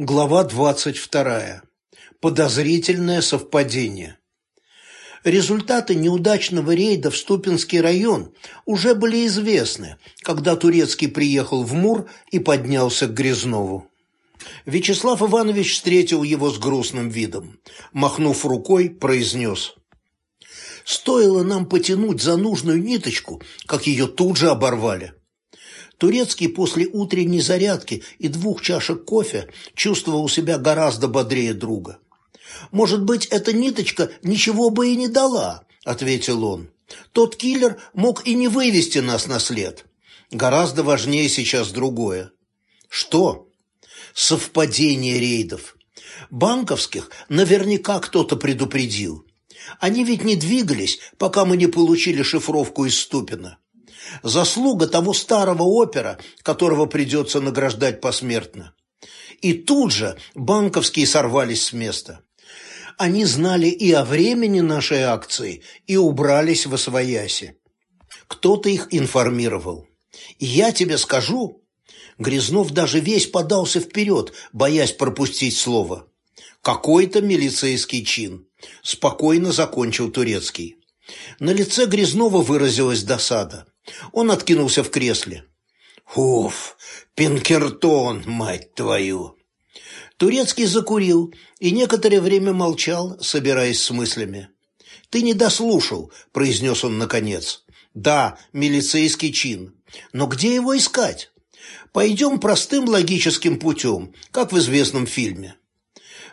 Глава 22. Подозрительное совпадение. Результаты неудачного рейда в Ступинский район уже были известны, когда Турецкий приехал в Мур и поднялся к Грязнову. Вячеслав Иванович встретил его с грустным видом. Махнув рукой, произнес. «Стоило нам потянуть за нужную ниточку, как ее тут же оборвали. Турецкий после утренней зарядки и двух чашек кофе чувствовал себя гораздо бодрее друга. «Может быть, эта ниточка ничего бы и не дала», — ответил он. «Тот киллер мог и не вывести нас на след. Гораздо важнее сейчас другое». «Что?» «Совпадение рейдов. Банковских наверняка кто-то предупредил. Они ведь не двигались, пока мы не получили шифровку из Ступина. Заслуга того старого опера, которого придется награждать посмертно. И тут же банковские сорвались с места. Они знали и о времени нашей акции, и убрались в освояси. Кто-то их информировал. Я тебе скажу, Грязнов даже весь подался вперед, боясь пропустить слово. Какой-то милицейский чин. Спокойно закончил Турецкий. На лице Грязнова выразилась досада. Он откинулся в кресле. «Уф, Пинкертон, мать твою!» Турецкий закурил и некоторое время молчал, собираясь с мыслями. «Ты не дослушал», – произнес он наконец. «Да, милицейский чин. Но где его искать? Пойдем простым логическим путем, как в известном фильме».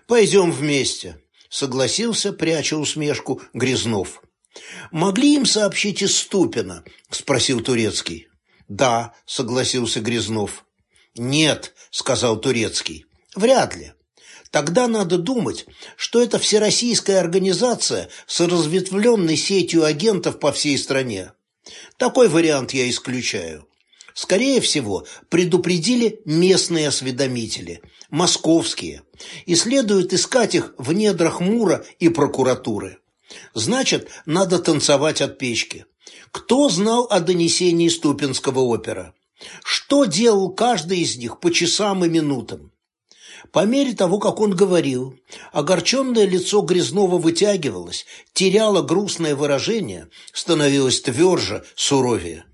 «Пойдем вместе», – согласился, пряча усмешку, Грязнов. «Могли им сообщить из Ступина?» – спросил Турецкий. «Да», – согласился Грязнов. «Нет», – сказал Турецкий. «Вряд ли. Тогда надо думать, что это всероссийская организация с разветвленной сетью агентов по всей стране. Такой вариант я исключаю. Скорее всего, предупредили местные осведомители, московские, и следует искать их в недрах Мура и прокуратуры. Значит, надо танцевать от печки. Кто знал о донесении Ступинского опера? Что делал каждый из них по часам и минутам? По мере того, как он говорил, огорченное лицо Грязнова вытягивалось, теряло грустное выражение, становилось тверже, суровее.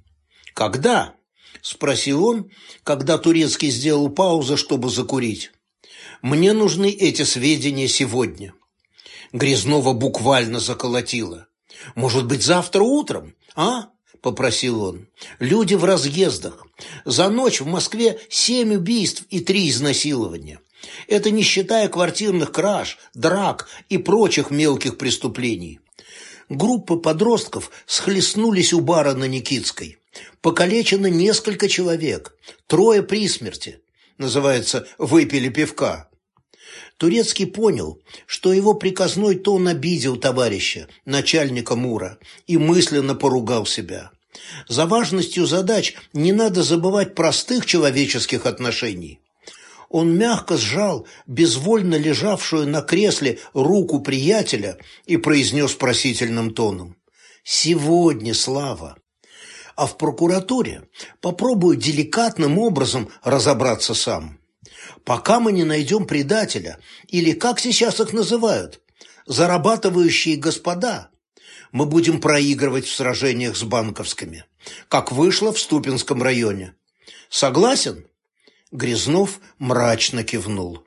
«Когда?» – спросил он, когда Турецкий сделал паузу, чтобы закурить. «Мне нужны эти сведения сегодня». Грязнова буквально заколотило. «Может быть, завтра утром, а?» – попросил он. «Люди в разъездах. За ночь в Москве семь убийств и три изнасилования. Это не считая квартирных краж, драк и прочих мелких преступлений. Группы подростков схлестнулись у бара на Никитской. Покалечено несколько человек, трое при смерти. Называется «выпили пивка». Турецкий понял, что его приказной тон обидел товарища, начальника Мура, и мысленно поругал себя. За важностью задач не надо забывать простых человеческих отношений. Он мягко сжал безвольно лежавшую на кресле руку приятеля и произнес просительным тоном. «Сегодня, Слава!» А в прокуратуре попробую деликатным образом разобраться сам пока мы не найдем предателя, или как сейчас их называют, зарабатывающие господа, мы будем проигрывать в сражениях с банковскими, как вышло в Ступинском районе. Согласен? Грязнов мрачно кивнул.